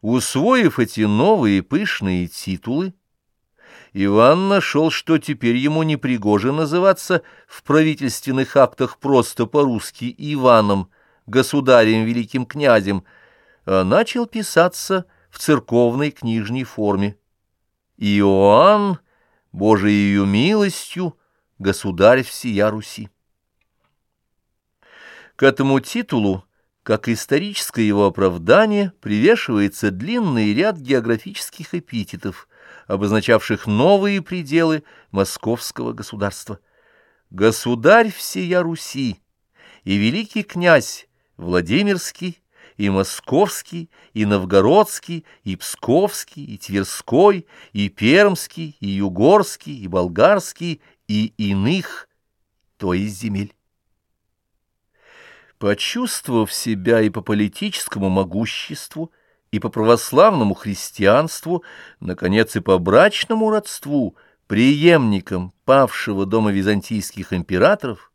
Усвоив эти новые пышные титулы, Иван нашел, что теперь ему непригоже называться в правительственных актах просто по-русски Иваном, государем великим князем, а начал писаться в церковной книжной форме. Иоанн, Божией милостью, государь всея Руси. К этому титулу, как историческое его оправдание, привешивается длинный ряд географических эпитетов, обозначавших новые пределы московского государства. Государь всея Руси и великий князь Владимирский, и Московский, и Новгородский, и Псковский, и Тверской, и Пермский, и Югорский, и Болгарский, и иных, то есть земель. Почувствовав себя и по политическому могуществу, и по православному христианству, наконец и по брачному родству, преемником павшего дома византийских императоров,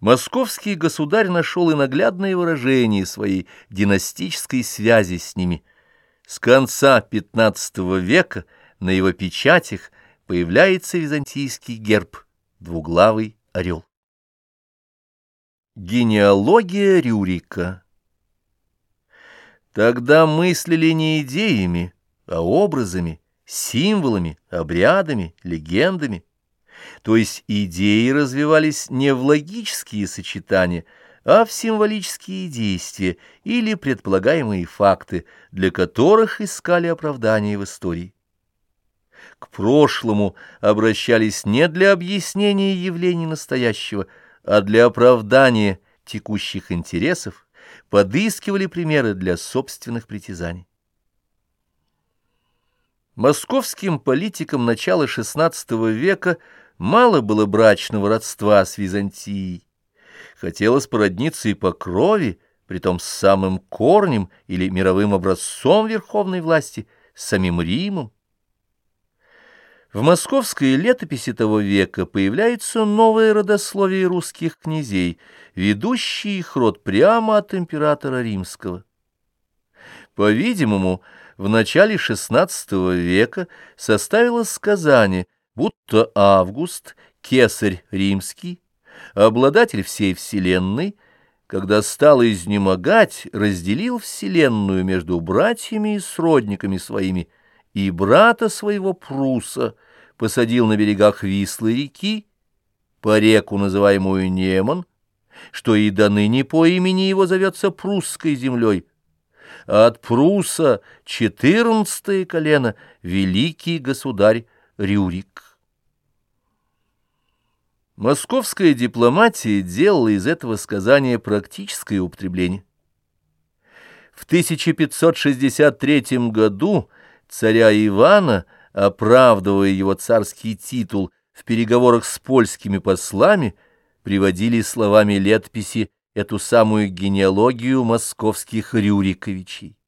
московский государь нашел и наглядное выражение своей династической связи с ними. С конца XV века на его печатях появляется византийский герб, двуглавый орел. Генеалогия Рюрика Тогда мыслили не идеями, а образами, символами, обрядами, легендами. То есть идеи развивались не в логические сочетания, а в символические действия или предполагаемые факты, для которых искали оправдание в истории. К прошлому обращались не для объяснения явлений настоящего, а для оправдания текущих интересов, подыскивали примеры для собственных притязаний. Московским политикам начала XVI века мало было брачного родства с Византией. Хотелось породниться и по крови, притом с самым корнем или мировым образцом верховной власти, с самим Римом. В московской летописи того века появляется новое родословие русских князей, ведущий их род прямо от императора римского. По-видимому, в начале XVI века составилось сказание, будто Август, кесарь римский, обладатель всей вселенной, когда стал изнемогать, разделил вселенную между братьями и сродниками своими, и брата своего Пруса посадил на берегах Вислы реки, по реку, называемую Неман, что и до ныне по имени его зовется прусской землей, а от Пруса четырнадцатое колено великий государь Рюрик. Московская дипломатия делала из этого сказания практическое употребление. В 1563 году царя Ивана – оправдывая его царский титул в переговорах с польскими послами, приводили словами летописи эту самую генеалогию московских Рюриковичей.